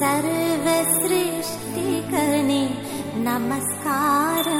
सर्वसृष्टिकर्णे नमस्कार।